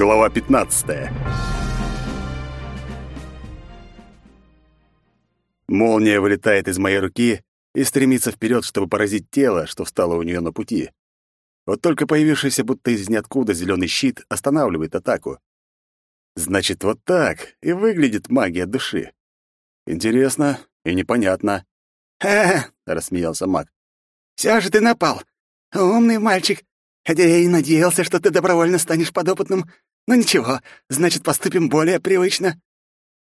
Глава 15. Молния вылетает из моей руки и стремится вперед, чтобы поразить тело, что встало у нее на пути. Вот только появившийся будто из ниоткуда зеленый щит останавливает атаку. Значит, вот так и выглядит магия души. Интересно и непонятно. «Ха-ха!» — рассмеялся маг. «Всё же ты напал. Умный мальчик. Хотя я и надеялся, что ты добровольно станешь подопытным. Но ничего, значит, поступим более привычно».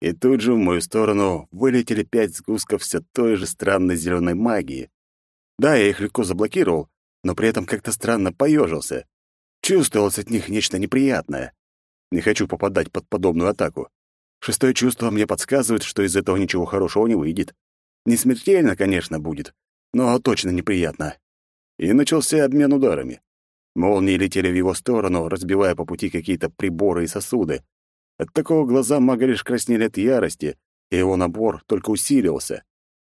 И тут же в мою сторону вылетели пять сгустков все той же странной зеленой магии. Да, я их легко заблокировал, но при этом как-то странно поежился. Чувствовалось от них нечто неприятное. Не хочу попадать под подобную атаку. Шестое чувство мне подсказывает, что из этого ничего хорошего не выйдет. Не смертельно, конечно, будет, но точно неприятно. И начался обмен ударами. Молнии летели в его сторону, разбивая по пути какие-то приборы и сосуды. От такого глаза мага лишь краснели от ярости, и его набор только усилился.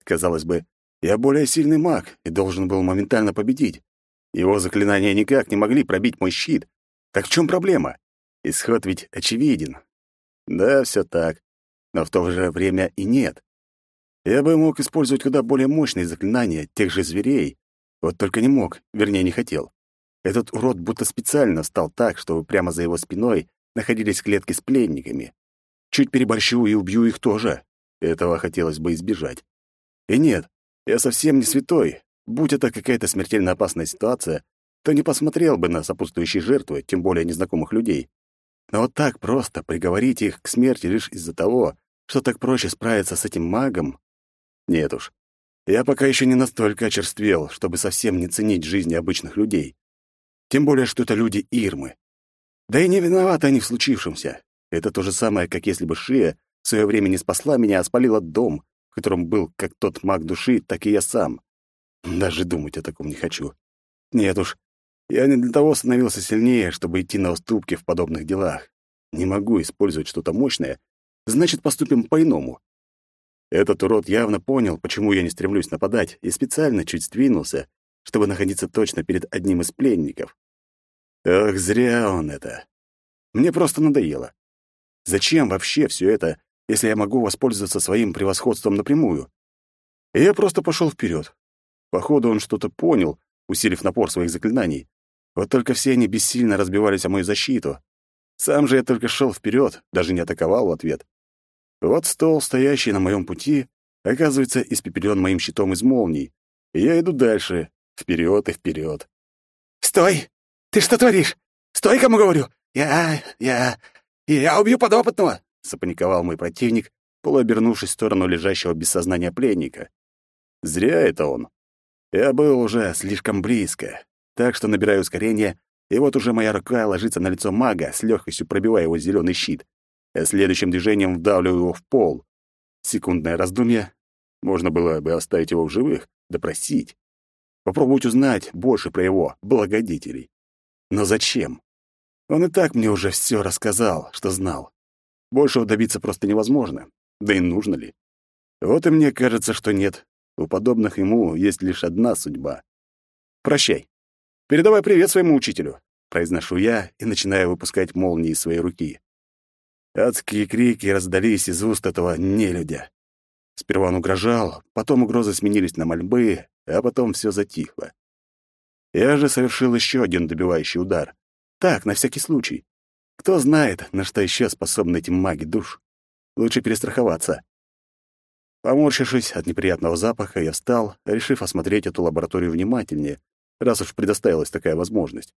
Казалось бы, я более сильный маг и должен был моментально победить. Его заклинания никак не могли пробить мой щит. Так в чем проблема? Исход ведь очевиден. Да, все так. Но в то же время и нет. Я бы мог использовать куда более мощные заклинания тех же зверей, вот только не мог, вернее, не хотел. Этот урод будто специально стал так, чтобы прямо за его спиной находились клетки с пленниками. Чуть переборщу и убью их тоже. Этого хотелось бы избежать. И нет, я совсем не святой. Будь это какая-то смертельно опасная ситуация, то не посмотрел бы на сопутствующие жертвы, тем более незнакомых людей. Но вот так просто приговорить их к смерти лишь из-за того, что так проще справиться с этим магом? Нет уж. Я пока еще не настолько очерствел, чтобы совсем не ценить жизни обычных людей. Тем более, что это люди Ирмы. Да и не виноваты они в случившемся. Это то же самое, как если бы Шия в свое время не спасла меня, а спалила дом, в котором был как тот маг души, так и я сам. Даже думать о таком не хочу. Нет уж, я не для того становился сильнее, чтобы идти на уступки в подобных делах. Не могу использовать что-то мощное, значит, поступим по-иному. Этот урод явно понял, почему я не стремлюсь нападать, и специально чуть сдвинулся, чтобы находиться точно перед одним из пленников. Ох, зря он это. Мне просто надоело. Зачем вообще все это, если я могу воспользоваться своим превосходством напрямую? И я просто пошел вперед. Походу, он что-то понял, усилив напор своих заклинаний. Вот только все они бессильно разбивались о мою защиту. Сам же я только шел вперед, даже не атаковал в ответ. Вот стол, стоящий на моем пути, оказывается испепелен моим щитом из молний. И я иду дальше, Вперед и вперед. «Стой! Ты что творишь? Стой, кому говорю! Я... я... я убью подопытного!» — запаниковал мой противник, полуобернувшись в сторону лежащего без сознания пленника. Зря это он. Я был уже слишком близко, так что набираю ускорение, и вот уже моя рука ложится на лицо мага, с легкостью пробивая его зеленый щит, а следующим движением вдавливаю его в пол. Секундное раздумье. Можно было бы оставить его в живых, допросить попробовать узнать больше про его благодетелей. Но зачем? Он и так мне уже все рассказал, что знал. Большего добиться просто невозможно. Да и нужно ли? Вот и мне кажется, что нет. У подобных ему есть лишь одна судьба. «Прощай. Передавай привет своему учителю», — произношу я и начинаю выпускать молнии из своей руки. Адские крики раздались из уст этого нелюдя. Сперва он угрожал, потом угрозы сменились на мольбы, а потом все затихло. Я же совершил еще один добивающий удар. Так, на всякий случай. Кто знает, на что еще способны эти маги душ. Лучше перестраховаться. Поморщившись от неприятного запаха, я встал, решив осмотреть эту лабораторию внимательнее, раз уж предоставилась такая возможность.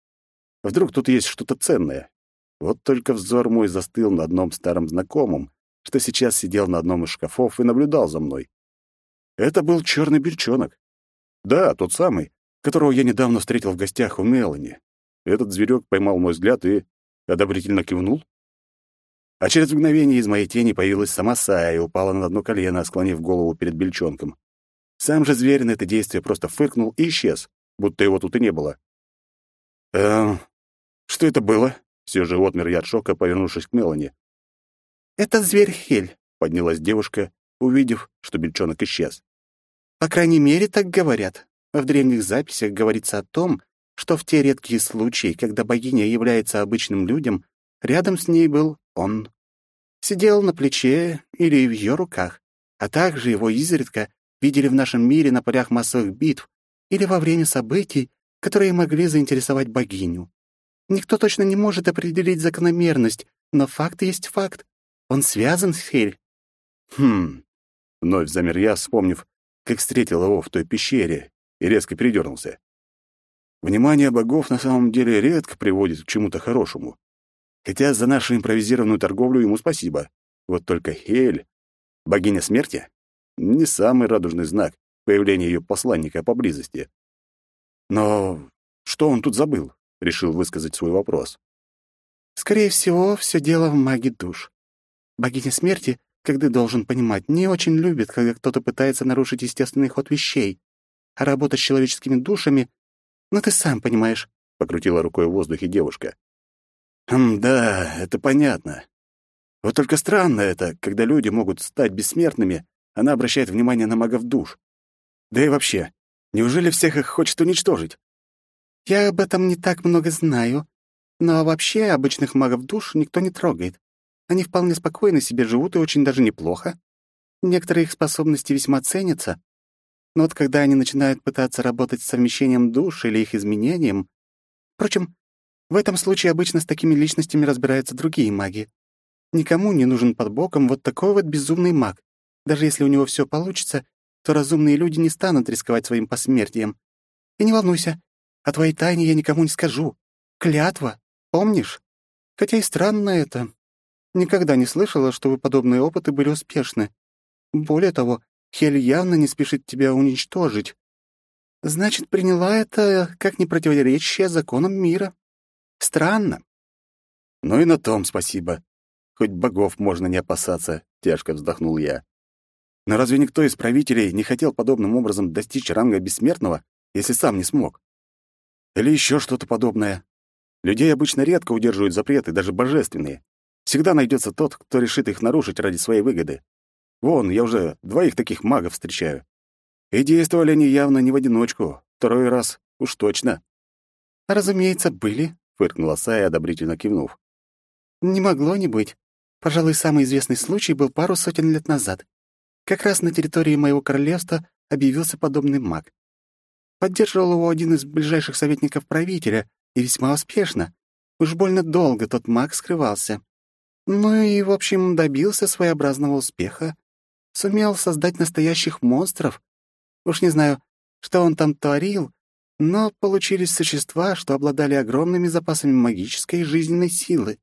Вдруг тут есть что-то ценное. Вот только взор мой застыл на одном старом знакомом, что сейчас сидел на одном из шкафов и наблюдал за мной. Это был черный бельчонок. Да, тот самый, которого я недавно встретил в гостях у Мелани. Этот зверек поймал мой взгляд и одобрительно кивнул. А через мгновение из моей тени появилась сама Сая и упала на одно колено, склонив голову перед бельчонком. Сам же зверь на это действие просто фыркнул и исчез, будто его тут и не было. «Эм, что это было?» — все же отмер я от шока, повернувшись к Мелани. «Это зверь Хель», — поднялась девушка, увидев, что бельчонок исчез. «По крайней мере, так говорят. В древних записях говорится о том, что в те редкие случаи, когда богиня является обычным людям, рядом с ней был он. Сидел на плече или в ее руках, а также его изредка видели в нашем мире на полях массовых битв или во время событий, которые могли заинтересовать богиню. Никто точно не может определить закономерность, но факт есть факт. Он связан с Хель. Хм. Вновь замер я, вспомнив, как встретил его в той пещере, и резко передернулся. Внимание богов на самом деле редко приводит к чему-то хорошему. Хотя за нашу импровизированную торговлю ему спасибо. Вот только Хель, богиня смерти, не самый радужный знак появления ее посланника поблизости. Но что он тут забыл? Решил высказать свой вопрос. Скорее всего, все дело в маге душ. Богиня смерти, как ты должен понимать, не очень любит, когда кто-то пытается нарушить естественный ход вещей. А работа с человеческими душами, ну ты сам понимаешь, — покрутила рукой в воздухе девушка. «Хм, да, это понятно. Вот только странно это, когда люди могут стать бессмертными, она обращает внимание на магов душ. Да и вообще, неужели всех их хочет уничтожить? Я об этом не так много знаю, но вообще обычных магов душ никто не трогает. Они вполне спокойно себе живут и очень даже неплохо. Некоторые их способности весьма ценятся. Но вот когда они начинают пытаться работать с совмещением душ или их изменением... Впрочем, в этом случае обычно с такими личностями разбираются другие маги. Никому не нужен под боком вот такой вот безумный маг. Даже если у него все получится, то разумные люди не станут рисковать своим посмертием. И не волнуйся, о твоей тайне я никому не скажу. Клятва, помнишь? Хотя и странно это. Никогда не слышала, что вы подобные опыты были успешны. Более того, Хель явно не спешит тебя уничтожить. Значит, приняла это как непротиворечащее законам мира. Странно. Ну и на том спасибо. Хоть богов можно не опасаться, тяжко вздохнул я. Но разве никто из правителей не хотел подобным образом достичь ранга бессмертного, если сам не смог? Или еще что-то подобное? Людей обычно редко удерживают запреты, даже божественные. Всегда найдется тот, кто решит их нарушить ради своей выгоды. Вон, я уже двоих таких магов встречаю. И действовали они явно не в одиночку, второй раз уж точно. «Разумеется, были», — фыркнула Сая, одобрительно кивнув. «Не могло не быть. Пожалуй, самый известный случай был пару сотен лет назад. Как раз на территории моего королевства объявился подобный маг. Поддерживал его один из ближайших советников правителя, и весьма успешно. Уж больно долго тот маг скрывался. Ну и, в общем, добился своеобразного успеха. Сумел создать настоящих монстров. Уж не знаю, что он там творил, но получились существа, что обладали огромными запасами магической и жизненной силы.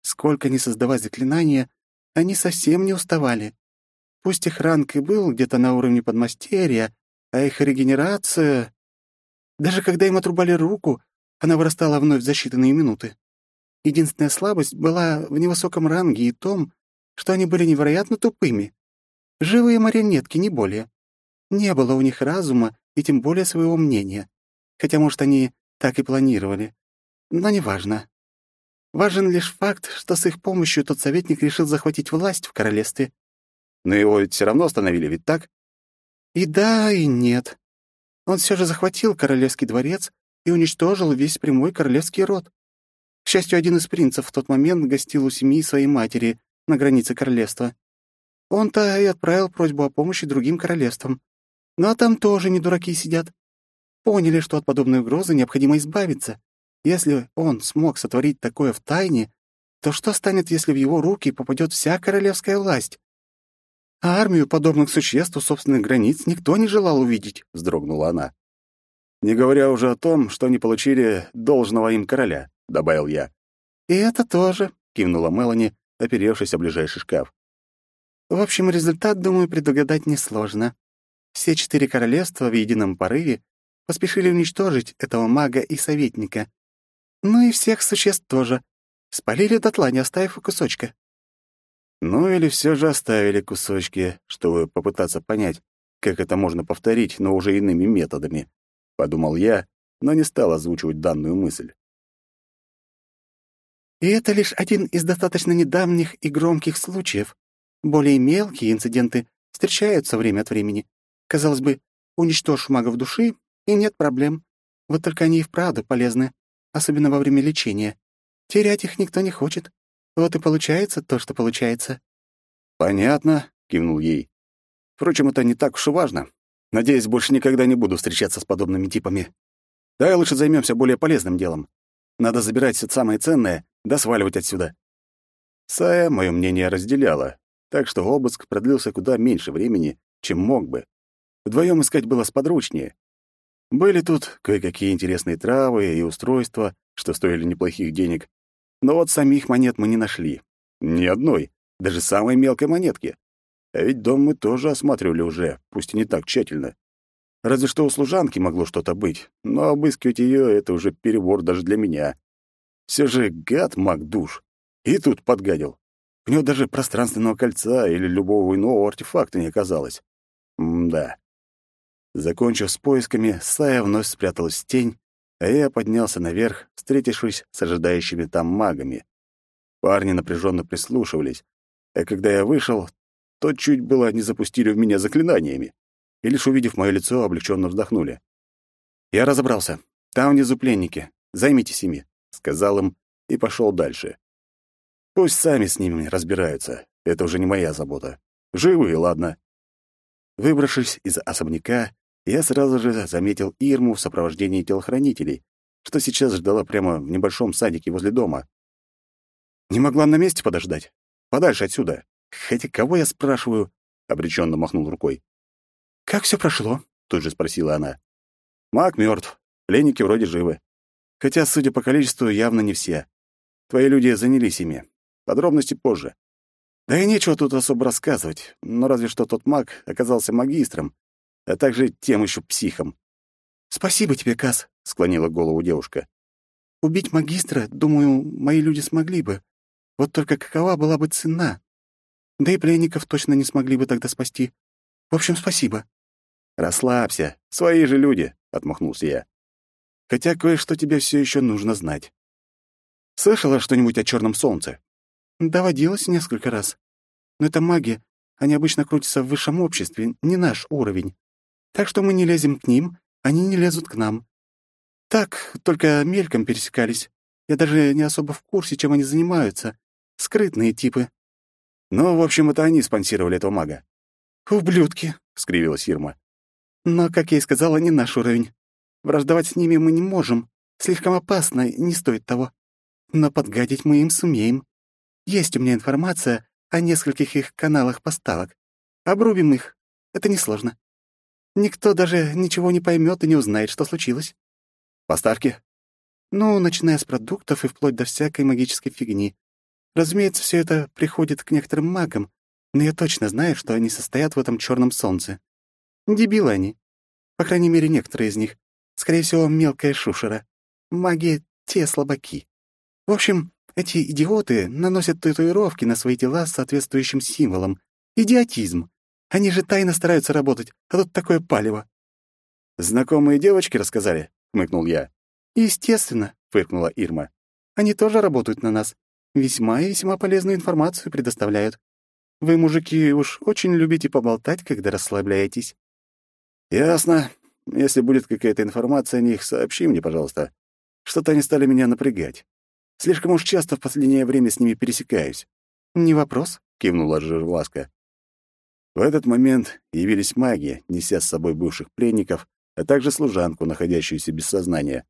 Сколько ни создавать заклинания, они совсем не уставали. Пусть их ранг и был где-то на уровне подмастерья, а их регенерация... Даже когда им отрубали руку, она вырастала вновь за считанные минуты. Единственная слабость была в невысоком ранге и том, что они были невероятно тупыми. Живые марионетки, не более. Не было у них разума и тем более своего мнения. Хотя, может, они так и планировали. Но неважно. Важен лишь факт, что с их помощью тот советник решил захватить власть в королевстве. Но его ведь все равно остановили, ведь так? И да, и нет. Он все же захватил королевский дворец и уничтожил весь прямой королевский род. К счастью, один из принцев в тот момент гостил у семьи своей матери на границе королевства. Он-то и отправил просьбу о помощи другим королевствам. Но там тоже не дураки сидят. Поняли, что от подобной угрозы необходимо избавиться. Если он смог сотворить такое в тайне, то что станет, если в его руки попадет вся королевская власть? А армию подобных существ у собственных границ никто не желал увидеть, — вздрогнула она. Не говоря уже о том, что они получили должного им короля, — добавил я. «И это тоже», — кивнула Мелани, оперевшись о ближайший шкаф. «В общем, результат, думаю, предугадать несложно. Все четыре королевства в едином порыве поспешили уничтожить этого мага и советника. Ну и всех существ тоже. Спалили дотла, не оставив кусочка. Ну или все же оставили кусочки, чтобы попытаться понять, как это можно повторить, но уже иными методами, — подумал я, но не стал озвучивать данную мысль. И это лишь один из достаточно недавних и громких случаев. Более мелкие инциденты встречаются время от времени. Казалось бы, уничтожь магов души, и нет проблем. Вот только они и вправду полезны, особенно во время лечения. Терять их никто не хочет. Вот и получается то, что получается». «Понятно», — кивнул ей. «Впрочем, это не так уж и важно. Надеюсь, больше никогда не буду встречаться с подобными типами. Давай лучше займемся более полезным делом. Надо забирать все самое ценное, да сваливать отсюда». Сая мое мнение разделяла, так что обыск продлился куда меньше времени, чем мог бы. Вдвоем искать было сподручнее. Были тут кое-какие интересные травы и устройства, что стоили неплохих денег, но вот самих монет мы не нашли. Ни одной, даже самой мелкой монетки. А ведь дом мы тоже осматривали уже, пусть и не так тщательно. Разве что у служанки могло что-то быть, но обыскивать ее — это уже перебор даже для меня. Все же гад маг душ. И тут подгадил. У него даже пространственного кольца или любого иного артефакта не оказалось. М-да. Закончив с поисками, Сая вновь спряталась в тень, а я поднялся наверх, встретившись с ожидающими там магами. Парни напряженно прислушивались, а когда я вышел, то чуть было не запустили в меня заклинаниями, и лишь увидев мое лицо, облегченно вздохнули. «Я разобрался. Там внизу пленники. Займитесь ими», — сказал им и пошел дальше. Пусть сами с ними разбираются. Это уже не моя забота. Живы, и ладно. Выбравшись из особняка, я сразу же заметил Ирму в сопровождении телохранителей, что сейчас ждала прямо в небольшом садике возле дома. Не могла на месте подождать? Подальше отсюда. Хотя кого я спрашиваю? Обреченно махнул рукой. «Как все прошло?» — тут же спросила она. Маг мертв, пленники вроде живы. Хотя, судя по количеству, явно не все. Твои люди занялись ими. Подробности позже. Да и нечего тут особо рассказывать, но разве что тот маг оказался магистром, а также тем еще психом. «Спасибо тебе, Кас, склонила голову девушка. «Убить магистра, думаю, мои люди смогли бы. Вот только какова была бы цена? Да и пленников точно не смогли бы тогда спасти. В общем, спасибо». «Расслабься, свои же люди», — отмахнулся я. «Хотя кое-что тебе все еще нужно знать. Слышала что-нибудь о черном солнце?» Доводилось несколько раз. Но это маги, они обычно крутятся в высшем обществе, не наш уровень. Так что мы не лезем к ним, они не лезут к нам. Так, только мельком пересекались. Я даже не особо в курсе, чем они занимаются. Скрытные типы. Ну, в общем, это они спонсировали этого мага. «Ублюдки», — скривилась Ирма. «Но, как я и сказала, не наш уровень. Враждовать с ними мы не можем. Слишком опасно не стоит того. Но подгадить мы им сумеем. Есть у меня информация о нескольких их каналах поставок. Обрубим их. Это несложно. Никто даже ничего не поймет и не узнает, что случилось. Поставки? Ну, начиная с продуктов и вплоть до всякой магической фигни. Разумеется, все это приходит к некоторым магам, но я точно знаю, что они состоят в этом черном солнце. Дебилы они. По крайней мере, некоторые из них. Скорее всего, мелкая шушера. Маги — те слабаки. В общем, эти идиоты наносят татуировки на свои тела с соответствующим символом. Идиотизм. Они же тайно стараются работать, а тут такое палево. «Знакомые девочки рассказали?» — хмыкнул я. «Естественно», — фыркнула Ирма. «Они тоже работают на нас. Весьма и весьма полезную информацию предоставляют. Вы, мужики, уж очень любите поболтать, когда расслабляетесь». «Ясно. Если будет какая-то информация о них, сообщи мне, пожалуйста. Что-то они стали меня напрягать. Слишком уж часто в последнее время с ними пересекаюсь. «Не вопрос», — кивнула Жирваска. В этот момент явились маги, неся с собой бывших пленников, а также служанку, находящуюся без сознания.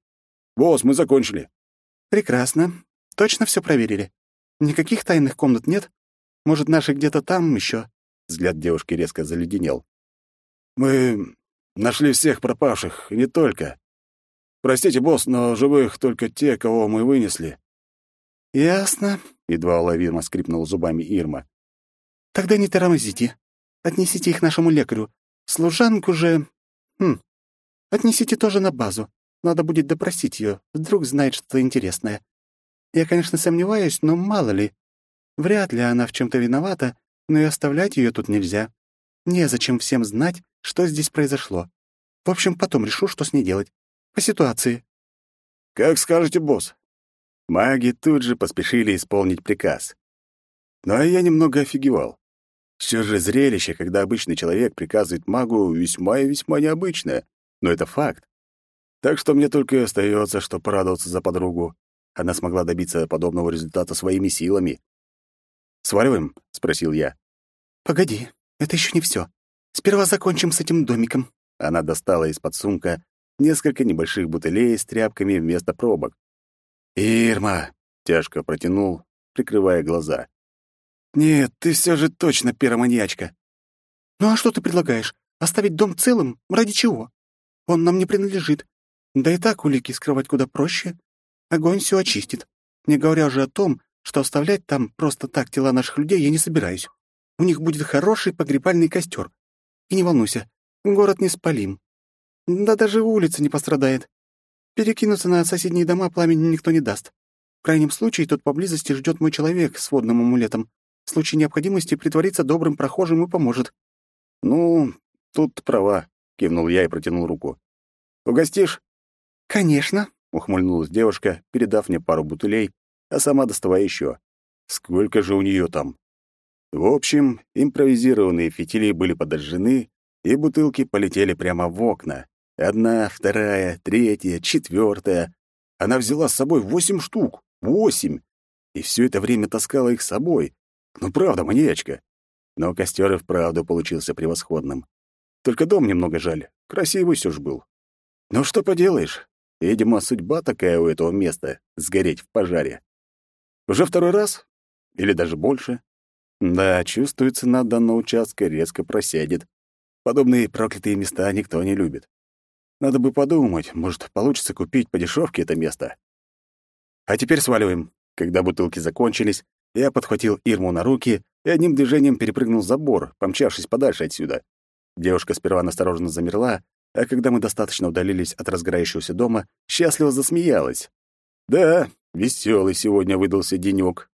«Босс, мы закончили». «Прекрасно. Точно все проверили. Никаких тайных комнат нет? Может, наши где-то там еще? Взгляд девушки резко заледенел. «Мы нашли всех пропавших, и не только. Простите, босс, но живых только те, кого мы вынесли. «Ясно», — едва уловимо скрипнул зубами Ирма. «Тогда не тормозите. Отнесите их нашему лекарю. Служанку же... Хм. Отнесите тоже на базу. Надо будет допросить ее. Вдруг знает что-то интересное. Я, конечно, сомневаюсь, но мало ли. Вряд ли она в чем то виновата, но и оставлять ее тут нельзя. Незачем всем знать, что здесь произошло. В общем, потом решу, что с ней делать. По ситуации». «Как скажете, босс. Маги тут же поспешили исполнить приказ. Ну а я немного офигевал. Все же зрелище, когда обычный человек приказывает магу, весьма и весьма необычное, но это факт. Так что мне только и остается, что порадоваться за подругу. она смогла добиться подобного результата своими силами. «Сваливаем?» — спросил я. «Погоди, это еще не все. Сперва закончим с этим домиком». Она достала из-под сумка несколько небольших бутылей с тряпками вместо пробок. «Ирма!» — тяжко протянул, прикрывая глаза. «Нет, ты все же точно пироманьячка». «Ну а что ты предлагаешь? Оставить дом целым? Ради чего? Он нам не принадлежит. Да и так улики скрывать куда проще. Огонь все очистит. Не говоря уже о том, что оставлять там просто так тела наших людей я не собираюсь. У них будет хороший погребальный костер. И не волнуйся, город не спалим. Да даже улица не пострадает. Перекинуться на соседние дома пламени никто не даст. В крайнем случае тут поблизости ждет мой человек с водным амулетом. В случае необходимости притвориться добрым прохожим и поможет. «Ну, тут права», — кивнул я и протянул руку. «Угостишь?» «Конечно», — ухмыльнулась девушка, передав мне пару бутылей, а сама доставая еще. «Сколько же у нее там?» В общем, импровизированные фитили были подожжены, и бутылки полетели прямо в окна. Одна, вторая, третья, четвертая. Она взяла с собой восемь штук. Восемь! И все это время таскала их с собой. Ну, правда, маньячка. Но костер и вправду получился превосходным. Только дом немного жаль. Красивый все ж был. Ну, что поделаешь? Видимо, судьба такая у этого места — сгореть в пожаре. Уже второй раз? Или даже больше? Да, чувствуется, на данном участке резко просядет. Подобные проклятые места никто не любит. Надо бы подумать, может, получится купить по дешевке это место. А теперь сваливаем. Когда бутылки закончились, я подхватил Ирму на руки и одним движением перепрыгнул забор, помчавшись подальше отсюда. Девушка сперва настороженно замерла, а когда мы достаточно удалились от разгорающегося дома, счастливо засмеялась. Да, веселый сегодня выдался денёк.